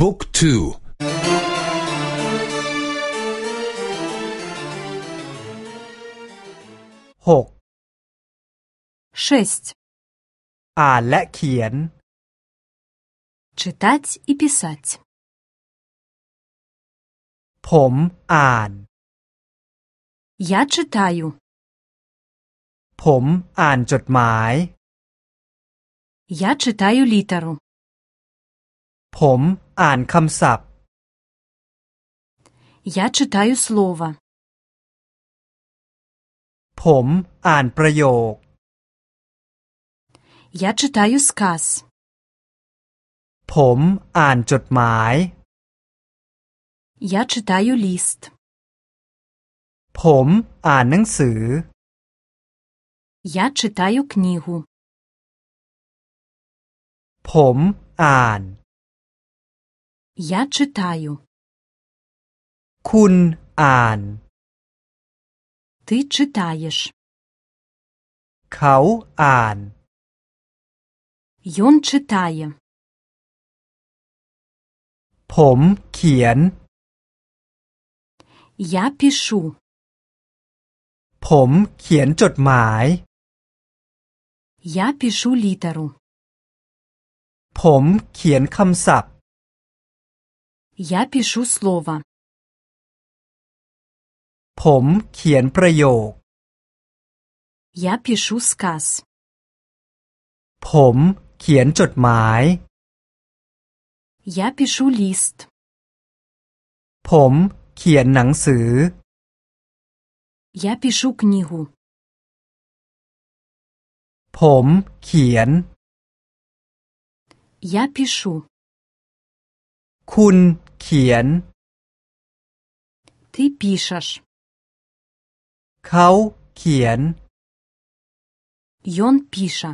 บุ๊กทูหก шесть อ่านและเขียน читать и писать ผมอ่าน я читаю ผมอ่านจดหมาย я читаю литеру ผมอ่านคำศัพท์ я читаю слово ผมอ่านประโยค я читаю сказ ผมอ่านจดหมาย я читаю лист ผมอ่านหนังสือ я читаю книгу ผมอ่าน я читаю คุณอ่าน ты читаешь เขาอ่าน он читає ผมเขียน я пишу ผมเขียนจดหมาย я пишу литеру ผมเขียนคำศัพท์ я пишу слово ผมเขียนประโยค я пишу сказ ผมเขียนจดหมาย я пишу лист ผมเขียนหนังสือ я пишу книгу ผมเขียน я пишу คุณเขียน ты пишешь เขาเขียน он пиша